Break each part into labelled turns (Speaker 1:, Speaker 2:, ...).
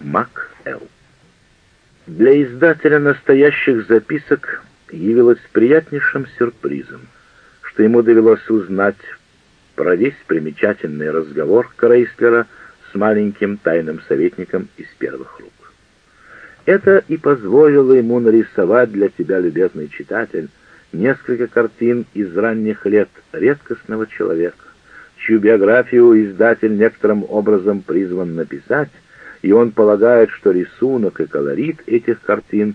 Speaker 1: Мак Л. Для издателя настоящих записок явилось приятнейшим сюрпризом, что ему довелось узнать про весь примечательный разговор Крейслера с маленьким тайным советником из первых рук. Это и позволило ему нарисовать для тебя, любезный читатель, несколько картин из ранних лет редкостного человека, чью биографию издатель некоторым образом призван написать, и он полагает, что рисунок и колорит этих картин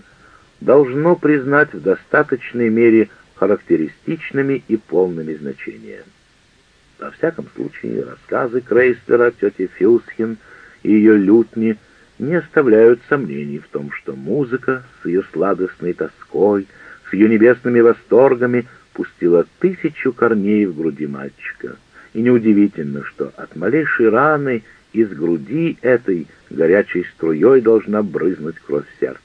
Speaker 1: должно признать в достаточной мере характеристичными и полными значениями. Во всяком случае, рассказы Крейслера, тети Фюсхен и ее лютни не оставляют сомнений в том, что музыка с ее сладостной тоской, с ее небесными восторгами пустила тысячу корней в груди мальчика. И неудивительно, что от малейшей раны из груди этой горячей струей должна брызнуть кровь сердца.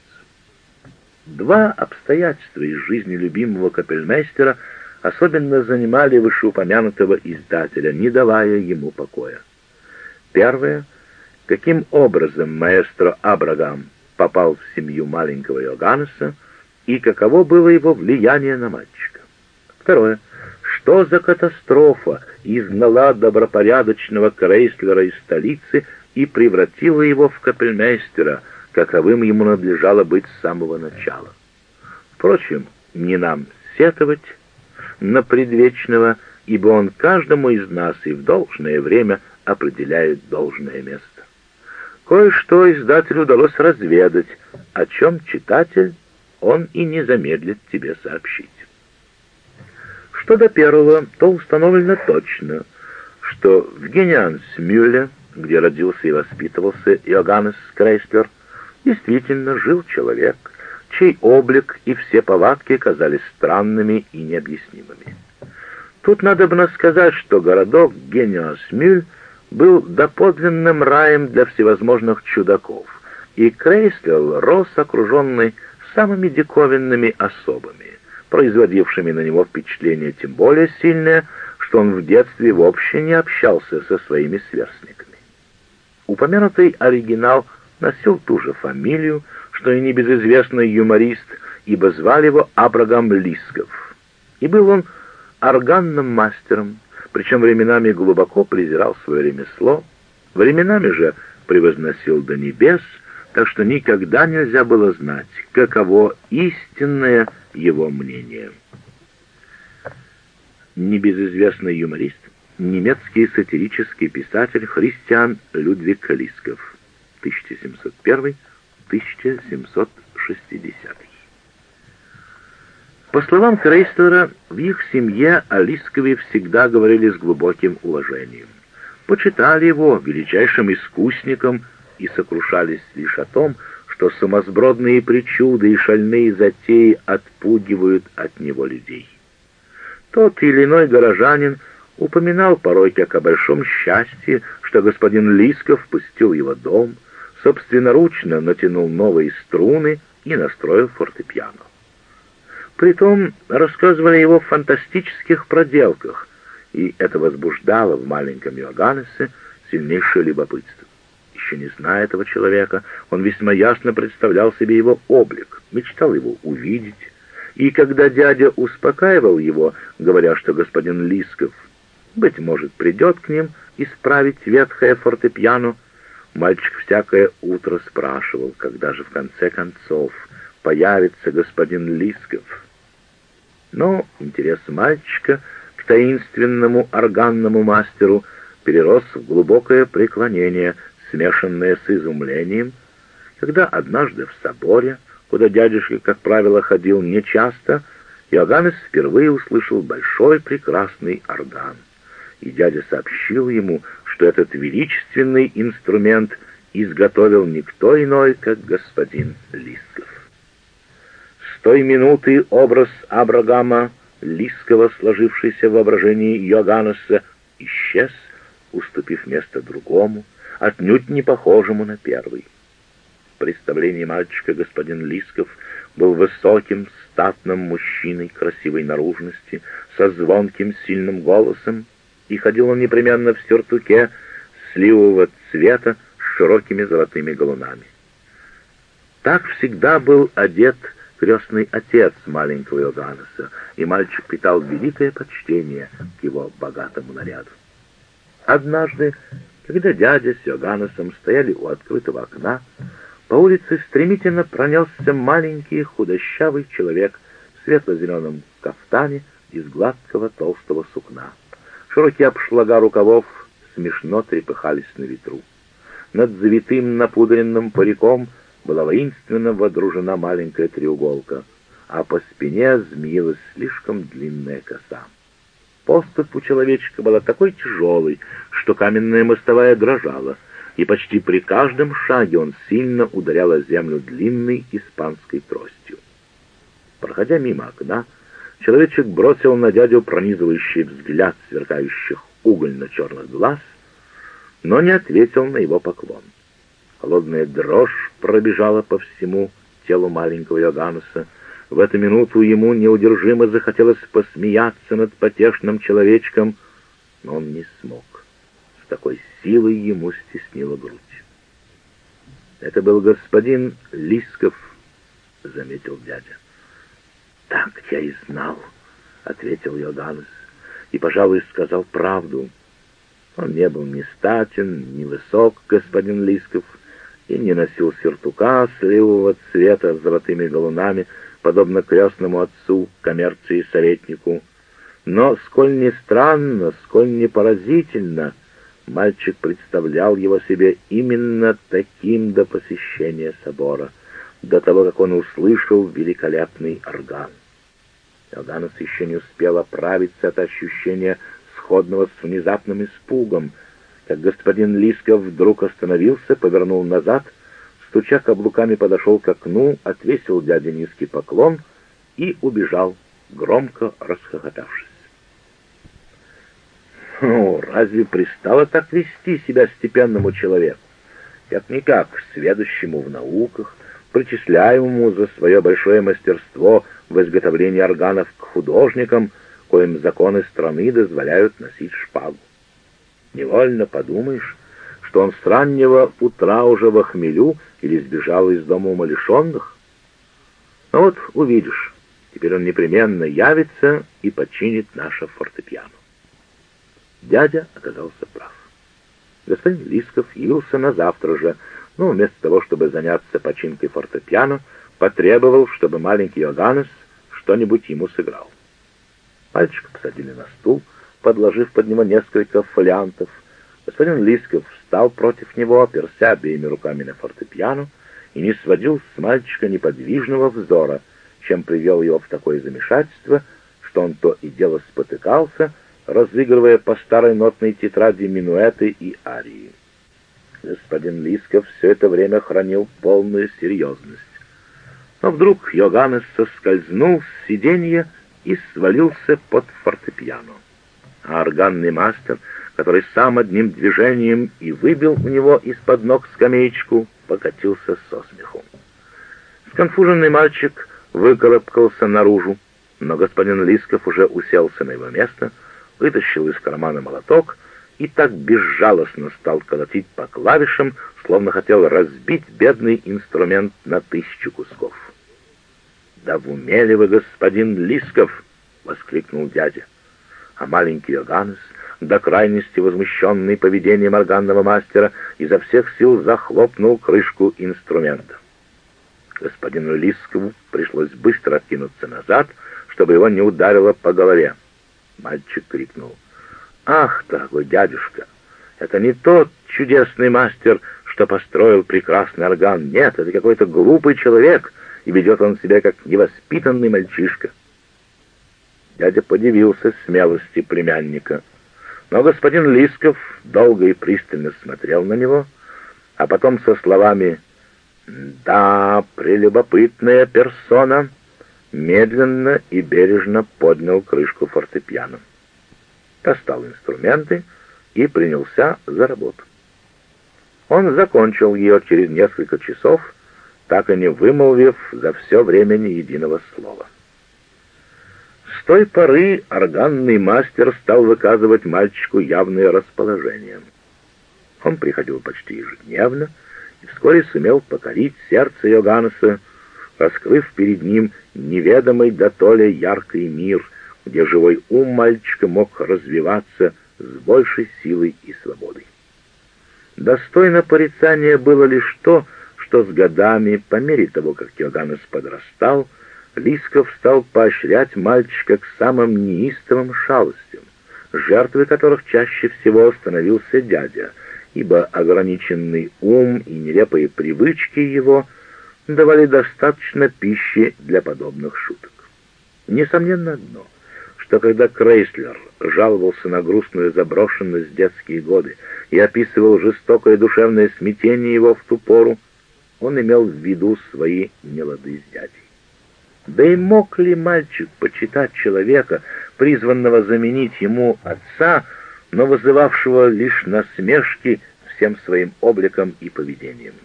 Speaker 1: Два обстоятельства из жизни любимого капельмейстера особенно занимали вышеупомянутого издателя, не давая ему покоя. Первое — каким образом маэстро Абрагам попал в семью маленького Иоганнеса и каково было его влияние на мальчика. Второе. Что за катастрофа изгнала добропорядочного Крейслера из столицы и превратила его в капельмейстера, каковым ему надлежало быть с самого начала? Впрочем, не нам сетовать на предвечного, ибо он каждому из нас и в должное время определяет должное место. Кое-что издателю удалось разведать, о чем читатель он и не замедлит тебе сообщить. Что до первого, то установлено точно, что в Гениансмюле, где родился и воспитывался Иоганнес Крейслер, действительно жил человек, чей облик и все повадки казались странными и необъяснимыми. Тут надо бы сказать, что городок Гениансмюль — был доподлинным раем для всевозможных чудаков, и Крейслер рос окруженный самыми диковинными особами, производившими на него впечатление тем более сильное, что он в детстве вообще не общался со своими сверстниками. Упомянутый оригинал носил ту же фамилию, что и небезызвестный юморист, ибо звали его Абрагам Лисков. И был он органным мастером, причем временами глубоко презирал свое ремесло, временами же превозносил до небес, так что никогда нельзя было знать, каково истинное его мнение. Небезызвестный юморист, немецкий сатирический писатель Христиан Людвиг Лисков, 1701-1760. По словам Крейслера, в их семье о всегда говорили с глубоким уважением. Почитали его величайшим искусником и сокрушались лишь о том, что самосбродные причуды и шальные затеи отпугивают от него людей. Тот или иной горожанин упоминал порой как о большом счастье, что господин Лисков пустил его дом, собственноручно натянул новые струны и настроил фортепиано. Притом рассказывали его фантастических проделках, и это возбуждало в маленьком Иоганнесе сильнейшее любопытство. Еще не зная этого человека, он весьма ясно представлял себе его облик, мечтал его увидеть, и когда дядя успокаивал его, говоря, что господин Лисков, быть может, придет к ним исправить ветхое фортепиано, мальчик всякое утро спрашивал, когда же в конце концов появится господин Лисков. Но интерес мальчика к таинственному органному мастеру перерос в глубокое преклонение, смешанное с изумлением, когда однажды в соборе, куда дядюшка, как правило, ходил нечасто, Иоганнес впервые услышал большой прекрасный орган. И дядя сообщил ему, что этот величественный инструмент изготовил никто иной, как господин Лисков той минуты образ Абрагама, Лиского, сложившийся в воображении Йоганнеса, исчез, уступив место другому, отнюдь не похожему на первый. В представлении мальчика господин Лисков был высоким, статным мужчиной красивой наружности, со звонким, сильным голосом, и ходил он непременно в сюртуке сливового цвета с широкими золотыми галунами. Так всегда был одет крестный отец маленького Иоганнеса, и мальчик питал великое почтение к его богатому наряду. Однажды, когда дядя с Иоганнесом стояли у открытого окна, по улице стремительно пронесся маленький худощавый человек в светло-зеленом кафтане из гладкого толстого сукна. Широкие обшлага рукавов смешно трепыхались на ветру. Над завитым напудренным париком — была воинственно водружена маленькая треуголка, а по спине змеилась слишком длинная коса. Поступь у человечка была такой тяжелой, что каменная мостовая дрожала, и почти при каждом шаге он сильно ударял о землю длинной испанской тростью. Проходя мимо окна, человечек бросил на дядю пронизывающий взгляд сверкающих угольно-черных глаз, но не ответил на его поклон. Холодная дрожь пробежала по всему телу маленького Йоганнеса. В эту минуту ему неудержимо захотелось посмеяться над потешным человечком, но он не смог. С такой силой ему стеснила грудь. «Это был господин Лисков», — заметил дядя. «Так я и знал», — ответил Йоганнес, и, пожалуй, сказал правду. Он не был ни статен, ни высок, господин Лисков, — и не носил сюртука сливового цвета с золотыми галунами, подобно крестному отцу, коммерции советнику. Но, сколь ни странно, сколь не поразительно, мальчик представлял его себе именно таким до посещения собора, до того, как он услышал великолепный орган. Иоганнес еще не успел оправиться от ощущения сходного с внезапным испугом — как господин Лисков вдруг остановился, повернул назад, стуча каблуками подошел к окну, отвесил дяде низкий поклон и убежал, громко расхохотавшись. Ну, разве пристало так вести себя степенному человеку? Как-никак, сведущему в науках, причисляемому за свое большое мастерство в изготовлении органов к художникам, коим законы страны дозволяют носить шпагу. Невольно подумаешь, что он с раннего утра уже в хмелю или сбежал из дома умалишенных. Ну вот увидишь, теперь он непременно явится и починит наше фортепиано. Дядя оказался прав. Господин Лисков явился на завтра же, но вместо того, чтобы заняться починкой фортепиано, потребовал, чтобы маленький Йоганнес что-нибудь ему сыграл. Мальчика посадили на стул, подложив под него несколько фолиантов. Господин Лисков встал против него, оперся обеими руками на фортепиано и не сводил с мальчика неподвижного взора, чем привел его в такое замешательство, что он то и дело спотыкался, разыгрывая по старой нотной тетради минуэты и арии. Господин Лисков все это время хранил полную серьезность. Но вдруг Йоганнес соскользнул с сиденья и свалился под фортепиано а органный мастер, который сам одним движением и выбил у него из-под ног скамеечку, покатился со смеху. Сконфуженный мальчик выкарабкался наружу, но господин Лисков уже уселся на его место, вытащил из кармана молоток и так безжалостно стал колотить по клавишам, словно хотел разбить бедный инструмент на тысячу кусков. «Да в уме ли вы, господин Лисков!» — воскликнул дядя а маленький Йоганнес, до крайности возмущенный поведением органного мастера, изо всех сил захлопнул крышку инструмента. Господину Лискову пришлось быстро откинуться назад, чтобы его не ударило по голове. Мальчик крикнул. «Ах, дорогой дядюшка, это не тот чудесный мастер, что построил прекрасный орган. Нет, это какой-то глупый человек, и ведет он себя как невоспитанный мальчишка». Дядя подивился смелости племянника. Но господин Лисков долго и пристально смотрел на него, а потом со словами «Да, прелюбопытная персона», медленно и бережно поднял крышку фортепиано. Достал инструменты и принялся за работу. Он закончил ее через несколько часов, так и не вымолвив за все время ни единого слова. С той поры органный мастер стал выказывать мальчику явное расположение. Он приходил почти ежедневно и вскоре сумел покорить сердце Йоганнеса, раскрыв перед ним неведомый до дотоле яркий мир, где живой ум мальчика мог развиваться с большей силой и свободой. Достойно порицания было лишь то, что с годами, по мере того, как Йоганнес подрастал, Лисков стал поощрять мальчика к самым неистовым шалостям, жертвой которых чаще всего становился дядя, ибо ограниченный ум и нелепые привычки его давали достаточно пищи для подобных шуток. Несомненно одно, что когда Крейслер жаловался на грустную заброшенность детские годы и описывал жестокое душевное смятение его в ту пору, он имел в виду свои нелады с дядей. Да и мог ли мальчик почитать человека, призванного заменить ему отца, но вызывавшего лишь насмешки всем своим обликом и поведением?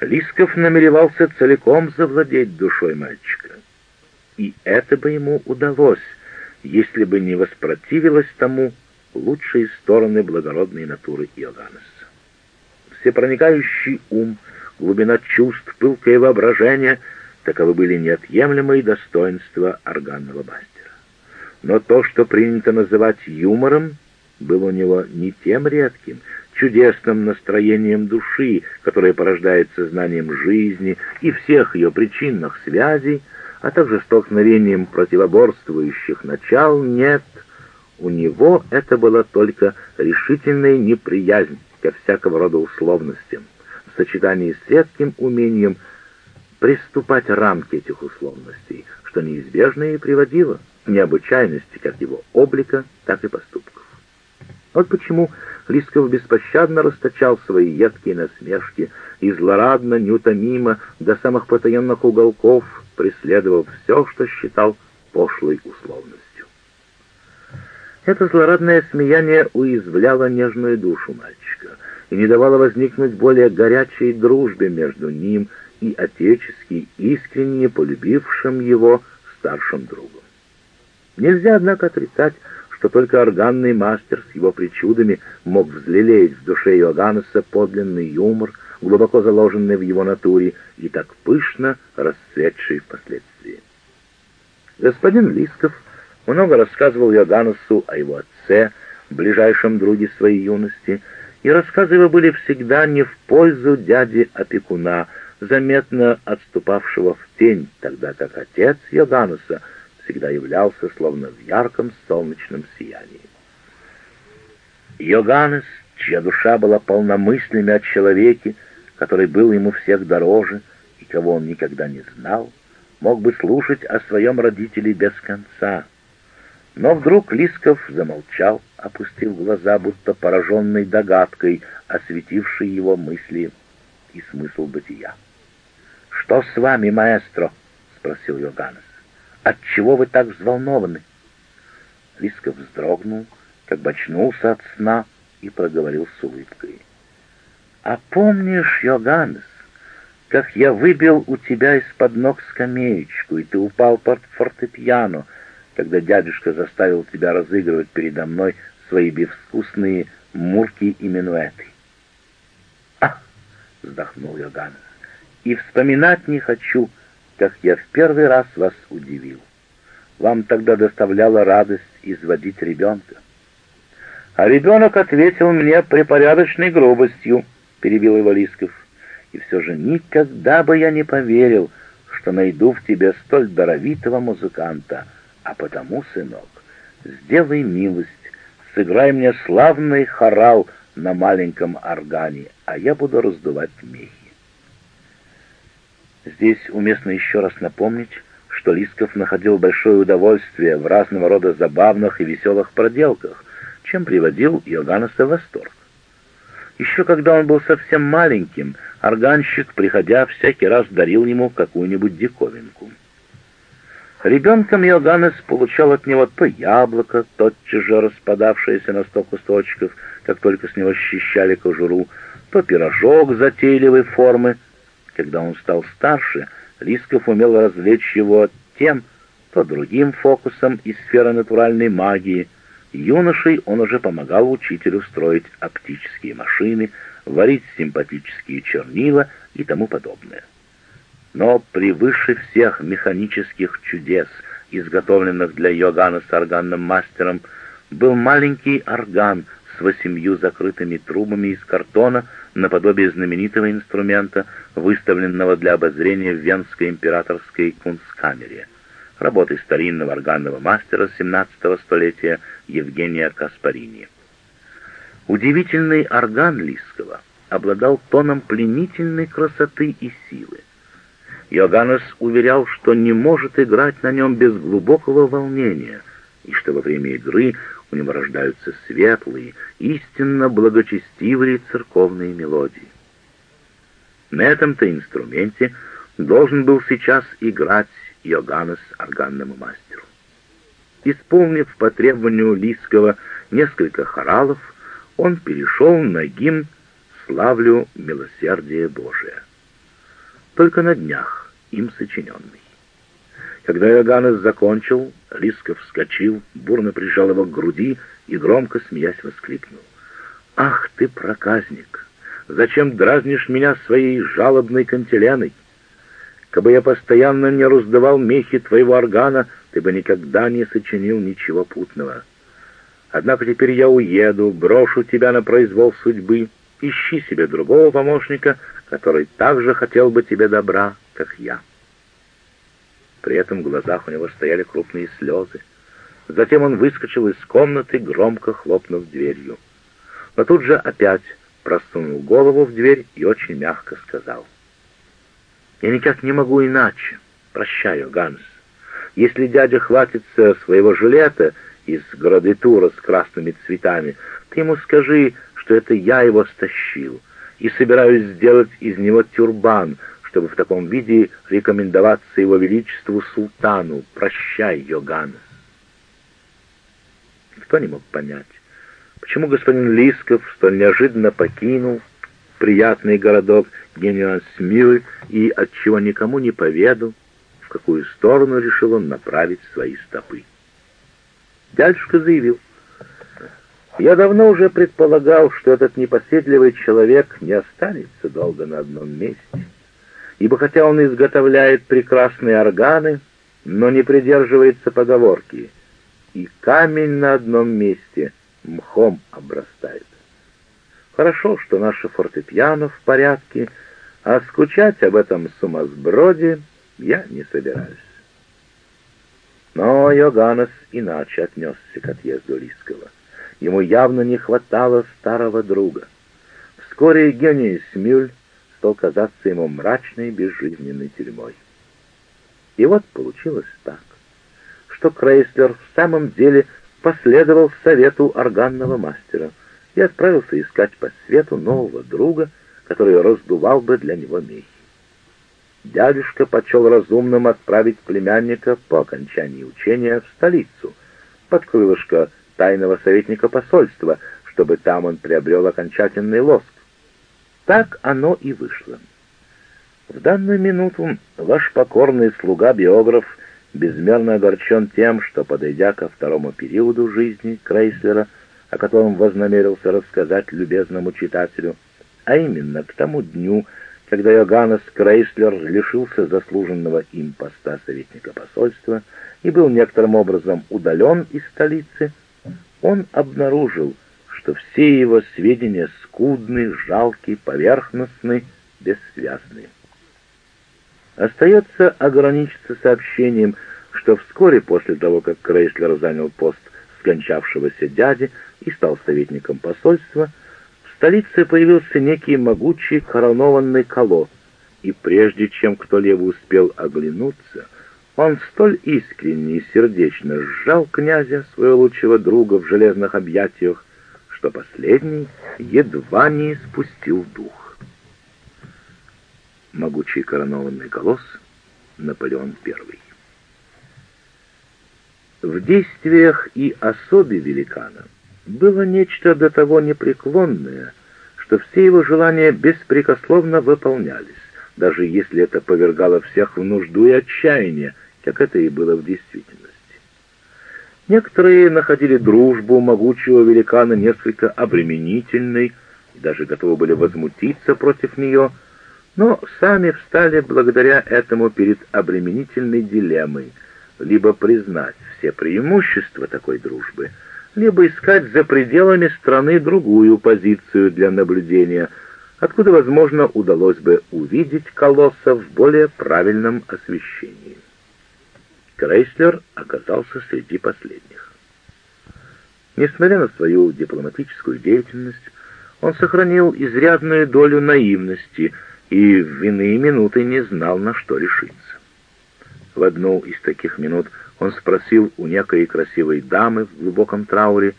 Speaker 1: Лисков намеревался целиком завладеть душой мальчика. И это бы ему удалось, если бы не воспротивилась тому лучшие стороны благородной натуры Иоганнеса. Всепроникающий ум, глубина чувств, пылкое воображение — таковы были неотъемлемые достоинства органного мастера. Но то, что принято называть юмором, было у него не тем редким, чудесным настроением души, которое порождает сознанием жизни и всех ее причинных связей, а также столкновением противоборствующих начал, нет, у него это была только решительная неприязнь ко всякого рода условностям, в сочетании с редким умением приступать рамки этих условностей, что неизбежно и приводило к необычайности как его облика, так и поступков. Вот почему Лисков беспощадно расточал свои едкие насмешки и злорадно, неутомимо, до самых потаенных уголков преследовал все, что считал пошлой условностью. Это злорадное смеяние уязвляло нежную душу мальчика и не давало возникнуть более горячей дружбе между ним и отечески искренне полюбившим его старшим другом. Нельзя, однако, отрицать, что только органный мастер с его причудами мог взлелеять в душе Иоганнеса подлинный юмор, глубоко заложенный в его натуре и так пышно расцветший впоследствии. Господин Лисков много рассказывал Иоганнесу о его отце, ближайшем друге своей юности, и рассказы его были всегда не в пользу дяди-опекуна, заметно отступавшего в тень, тогда как отец Йоганнеса всегда являлся словно в ярком солнечном сиянии. Йоганнес, чья душа была полна мыслями о человеке, который был ему всех дороже и кого он никогда не знал, мог бы слушать о своем родителе без конца. Но вдруг Лисков замолчал, опустив глаза, будто пораженный догадкой, осветившей его мысли и смысл бытия. «Что с вами, маэстро?» — спросил Йоганнес. «Отчего вы так взволнованы?» Лисков вздрогнул, как бы очнулся от сна и проговорил с улыбкой. «А помнишь, Йоганнес, как я выбил у тебя из-под ног скамеечку, и ты упал под фортепиано, когда дядюшка заставил тебя разыгрывать передо мной свои безвкусные мурки и минуэты?» «А!» — вздохнул Йоганнес и вспоминать не хочу, как я в первый раз вас удивил. Вам тогда доставляла радость изводить ребенка. А ребенок ответил мне припорядочной грубостью, перебил его Лисков. И все же никогда бы я не поверил, что найду в тебе столь даровитого музыканта. А потому, сынок, сделай милость, сыграй мне славный хорал на маленьком органе, а я буду раздувать мехи. Здесь уместно еще раз напомнить, что Лисков находил большое удовольствие в разного рода забавных и веселых проделках, чем приводил Иоганнеса в восторг. Еще когда он был совсем маленьким, органщик, приходя, всякий раз дарил ему какую-нибудь диковинку. Ребенком Иоганнес получал от него то яблоко, тотчас же распадавшееся на сто кусочков, как только с него счищали кожуру, то пирожок затейливой формы — когда он стал старше, Лисков умел развлечь его тем, то другим фокусом из сферы натуральной магии, Юношей он уже помогал учителю строить оптические машины, варить симпатические чернила и тому подобное. Но превыше всех механических чудес, изготовленных для Йоганна с органным мастером, был маленький орган с восемью закрытыми трубами из картона, наподобие знаменитого инструмента, выставленного для обозрения в Венской императорской кунсткамере, работы старинного органного мастера XVII столетия Евгения Каспарини. Удивительный орган Лискова обладал тоном пленительной красоты и силы. Йоганнес уверял, что не может играть на нем без глубокого волнения, и что во время игры у него рождаются светлые, истинно благочестивые церковные мелодии. На этом-то инструменте должен был сейчас играть Йоганнес органному мастеру. Исполнив по требованию Лискова несколько хоралов, он перешел на гимн «Славлю милосердие Божие». Только на днях им сочиненный. Когда Йоганнес закончил, Лисков вскочил, бурно прижал его к груди и, громко смеясь, воскликнул. «Ах ты, проказник! Зачем дразнишь меня своей жалобной кантиленой? Кабы я постоянно не раздавал мехи твоего органа, ты бы никогда не сочинил ничего путного. Однако теперь я уеду, брошу тебя на произвол судьбы, ищи себе другого помощника, который также хотел бы тебе добра, как я». При этом в глазах у него стояли крупные слезы. Затем он выскочил из комнаты, громко хлопнув дверью. Но тут же опять просунул голову в дверь и очень мягко сказал. «Я никак не могу иначе. Прощаю, Ганс. Если дядя хватится своего жилета из градитура с красными цветами, ты ему скажи, что это я его стащил, и собираюсь сделать из него тюрбан, чтобы в таком виде рекомендоваться его величеству султану. Прощай, Йоганнес. Никто не мог понять, почему господин Лисков столь неожиданно покинул приятный городок Гениансмилы и отчего никому не поведал, в какую сторону решил он направить свои стопы. Дядюшка заявил, «Я давно уже предполагал, что этот непоседливый человек не останется долго на одном месте» ибо хотя он изготовляет прекрасные органы, но не придерживается поговорки «и камень на одном месте мхом обрастает». Хорошо, что наше фортепиано в порядке, а скучать об этом сумасброде я не собираюсь. Но Йоганнес иначе отнесся к отъезду Лискова. Ему явно не хватало старого друга. Вскоре Гений Смюль стал казаться ему мрачной безжизненной тюрьмой. И вот получилось так, что Крейслер в самом деле последовал совету органного мастера и отправился искать по свету нового друга, который раздувал бы для него мехи. Дядюшка почел разумным отправить племянника по окончании учения в столицу, под крылышко тайного советника посольства, чтобы там он приобрел окончательный лоск. Так оно и вышло. В данную минуту ваш покорный слуга-биограф безмерно огорчен тем, что, подойдя ко второму периоду жизни Крейслера, о котором вознамерился рассказать любезному читателю, а именно к тому дню, когда Йоганнес Крейслер лишился заслуженного им поста советника посольства и был некоторым образом удален из столицы, он обнаружил, что все его сведения скудны, жалки, поверхностны, бессвязны. Остается ограничиться сообщением, что вскоре после того, как Крейслер занял пост скончавшегося дяди и стал советником посольства, в столице появился некий могучий коронованный колосс, и прежде чем кто-либо успел оглянуться, он столь искренне и сердечно сжал князя, своего лучшего друга, в железных объятиях, что последний едва не спустил дух. Могучий коронованный колосс Наполеон I. В действиях и особе великана было нечто до того непреклонное, что все его желания беспрекословно выполнялись, даже если это повергало всех в нужду и отчаяние, как это и было в действительности. Некоторые находили дружбу могучего великана несколько обременительной и даже готовы были возмутиться против нее, но сами встали благодаря этому перед обременительной дилеммой либо признать все преимущества такой дружбы, либо искать за пределами страны другую позицию для наблюдения, откуда, возможно, удалось бы увидеть колосса в более правильном освещении. Крейслер оказался среди последних. Несмотря на свою дипломатическую деятельность, он сохранил изрядную долю наивности и в иные минуты не знал, на что решиться. В одну из таких минут он спросил у некой красивой дамы в глубоком трауре,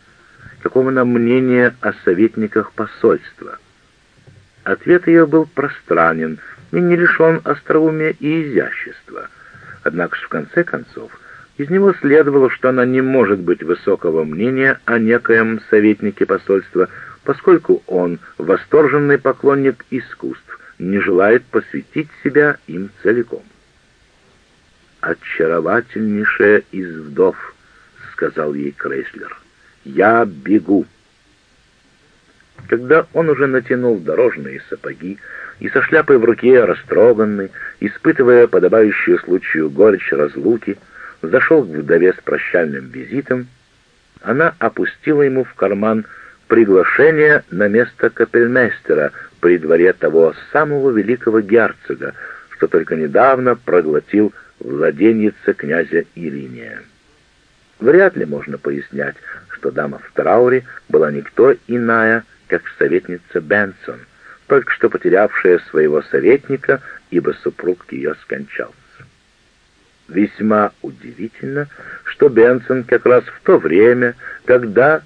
Speaker 1: какого она мнения о советниках посольства. Ответ ее был пространен и не лишен остроумия и изящества — Однако же в конце концов из него следовало, что она не может быть высокого мнения о некоем советнике посольства, поскольку он, восторженный поклонник искусств, не желает посвятить себя им целиком. «Очаровательнейшая из вдов», — сказал ей Крейслер, — «я бегу». Когда он уже натянул дорожные сапоги и со шляпой в руке, растроганный, испытывая подобающую случаю горечь разлуки, зашел к вдове с прощальным визитом, она опустила ему в карман приглашение на место капельмейстера при дворе того самого великого герцога, что только недавно проглотил владенница князя Ириния. Вряд ли можно пояснять, что дама в трауре была никто иная, как советница Бенсон, только что потерявшая своего советника, ибо супруг ее скончался. Весьма удивительно, что Бенсон как раз в то время, когда